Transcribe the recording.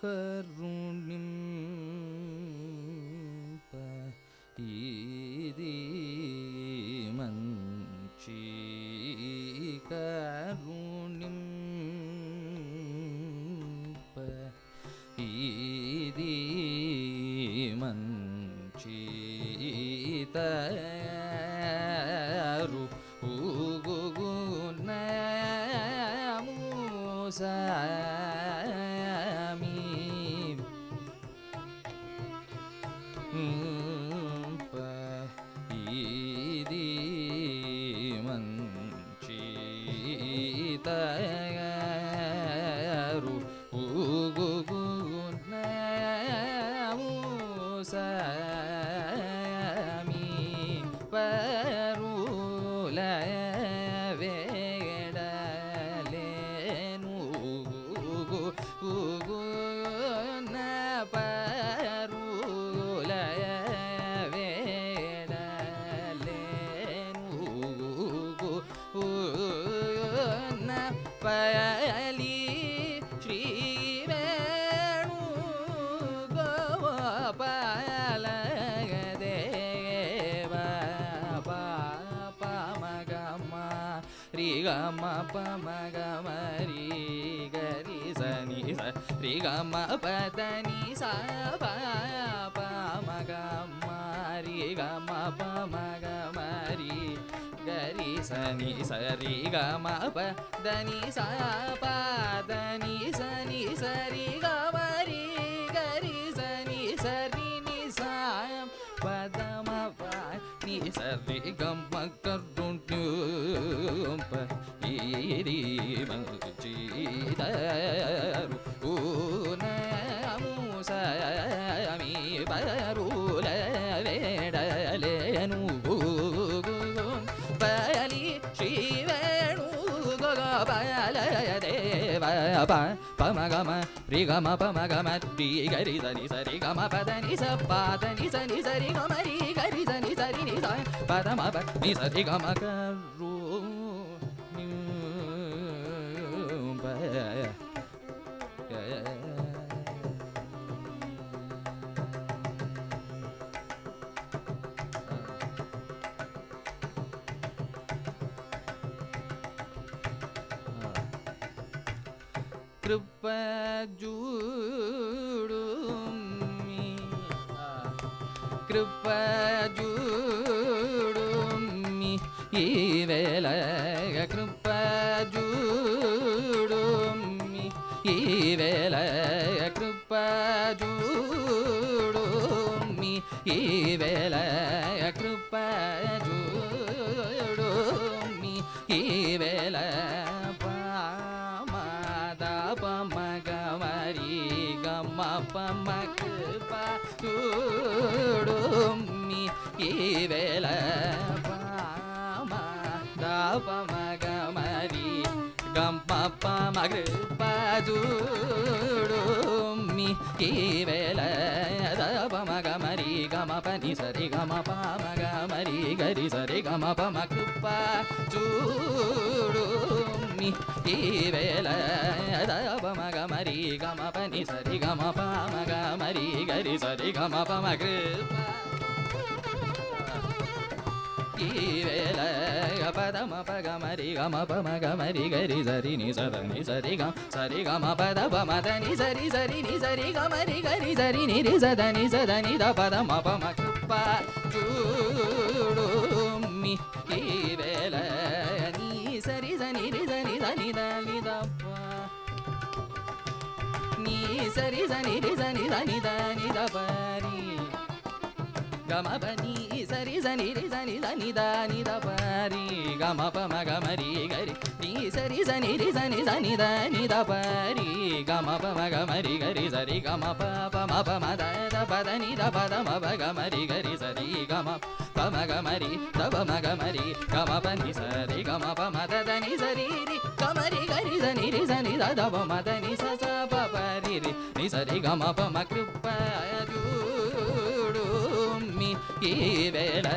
കരുണിപ്പ മഞ്ചി കരുണിപ്പ മഞ്ചി തരു ഗുഗുന മൂസ ఇది మంచి తయారు మూసామి பலி ஸ்ரீ வேணு கோபாலகதேவ பமகமா ரிகம பமகமரி கரி சனி ரிகம பதனி ச பமகமா ரிகம பம సని సరి గ మ ప దని స ప దని సని సరి గ మరి గరి సని సరి ని సాయం పదమ ప ని సరి గ మ కర్దుంటు ప ఇరి మంచిదరు ఓ నము సమి బరుల వేడలేను प प म ग म रि ग म प म ग म रि ग रि द नि स रि ग म प द नि स प द नि स नि स रि ग म रि ग रि द नि स रि नि स प द म प नि स रि ग म क रू കൃപ്പജൂടുമി കൃപ്പജൂടുമി ഈ വേല കൃപ്പജൂടുമി ഈ വേല കൃപ്പജൂടുമി ഈ വേല பம கமரி கம பம கிருபூடும் நீ ஈவேல பாம தபம கமரி கம்ப பம கிருபூடும் நீ ஈவேல தபம கமரி கம பனி சரி கம பாம கமரி கரி சரி கம பம கிருபா சூடும் நீ చూడు ఈ వేళ పమగమరి గమ పని సరి గమ పమగమరి గరి సరి గమ పమ కృప ఈ వేళ పదమ పగమరి గమ పమ గ మరి గరి సరి ని సద ని సరి గ సరి గమ పద పమ దని సరి సరి ని సరి గమరి గరి సరి ని రి సద ని సద ని ద పదమ పమ కృప చూ ನಿದ ನಿದಪ್ಪ ನೀ ಸರಿ ಸ ನಿರಿ ಸ ನಿದ ನಿದ ನಿದ ಪರಿ ಗಮ ಪ ನೀ ಸರಿ ಸ ನಿರಿ ಸ ನಿದ ನಿದ ನಿದ ಪರಿ ಗಮ ಪ ಮ ಗಮ ರೀ ಗರಿ ನೀ ಸರಿ ಸ ನಿರಿ ಸ ನಿದ ನಿದ ನಿದ ಪರಿ ಗಮ ಪ ಮ ಗಮ ರಿ ಗರಿ ಸರಿ ಗಮ ಪ ಪ ಮ ಪ ಮ ದ ದ ಪ ದ ನಿದ ಪ ದ ಮ ಪ ಗಮ ರಿ ಗರಿ ಸರಿ ಗಮ ಪ ಮ ಗಮ ರಿ ದ ಪ ಮ ಗಮ ರಿ ಗಮ ಪ ನಿ ಸರಿ ಗಮ ಪ ಮ ದ ದ ನಿ ಸರಿ ರಿ ని ద కృప ఈ వేళ